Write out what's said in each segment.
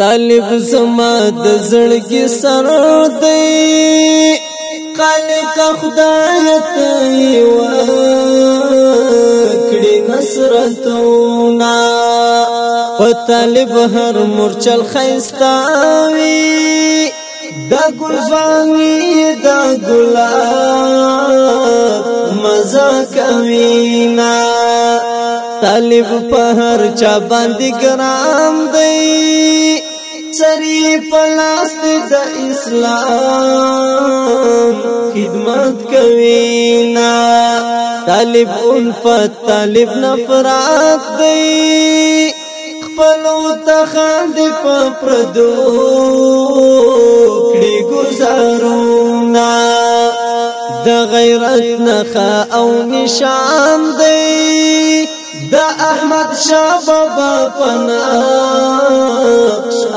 طالب زما د زړګي سر دی خالق خدای ته و کړي نصرتونه په طالب هر مرچل خيستاوي دا ګلواني دا ګلاب مزه کوي نه طالب په هر چا باندې ګرام دی سری پلاس د اسلام خدمت کوي نا طالب الفت طالب نفرات دی خپل تخاند په پردو کړي گزارونا د غیرت نخا او نشان دی دا احمد شاه بابا پنا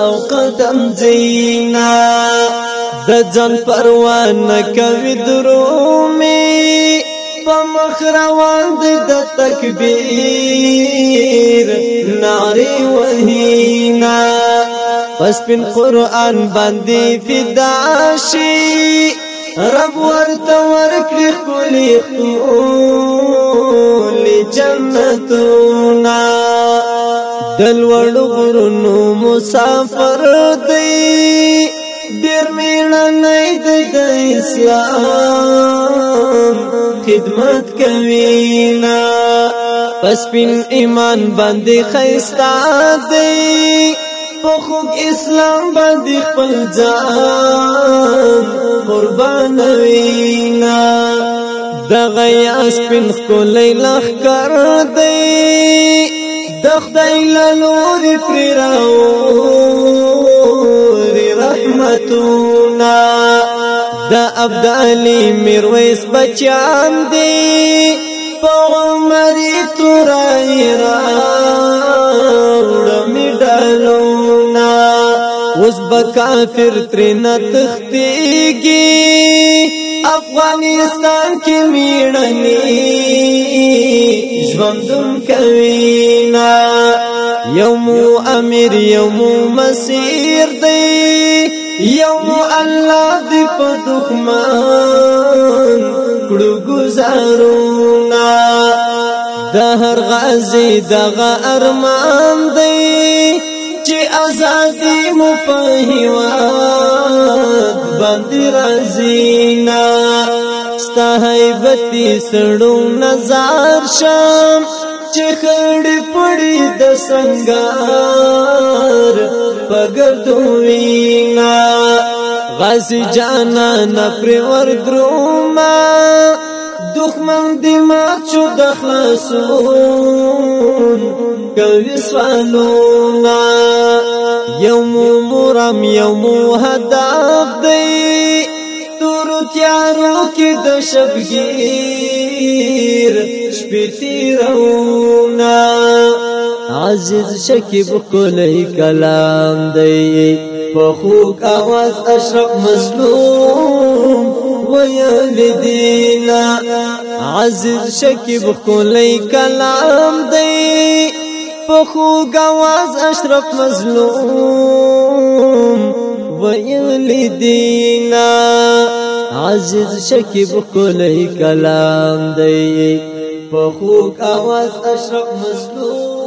او قدم زینا دا ځان پروان کوي درومي په مخ روان دي د تکبیر ناری وهینا پس پن قران باندې فدا شي رب ورته ورکړي کلی خو جنتونا دلوړ غرونو مسافر دی ډیر میړنۍ د اسلام خدمت کوي نا پس پین ایمان باندې خیستا دی پخوک اسلام باندې خپل ځان قربانوي نا د غیا سپین خولې لخ کر دی د خدای له لور پر راو رحمتونا د ابدالي میرويس بچان دی په عمر تورای را میډالونا اوس به کافر تر نه تختیږي افغانستان کې میړني ژوندون کوي نا یو مو امیر یو مو مسیر دی یو الله دې په دښمن کړو گزارونا د هر غازی دغه ارمان دی چې ازادي مو په هیواد باندې رازینا ستا هیبت سړوم نظر شم چې خړې پړې د سنگار پګردوینا غازی جانا نپری ور دروما دښمن دې مات شو د خلاصون کوي سوالونه یو مو مرم یو مو هدف دی تورو تیارو کې د شبګیر شپې تیرونه عزیز شکیب کولی کلام دی په خوږ आवाज اشرف مظلوم ویل دینا عزیز شکیب کولی کلام دی پخو گواز اشرف مظلوم ویل دینا عزیز شکیب کولی کلام دی پخو گواز اشرف مظلوم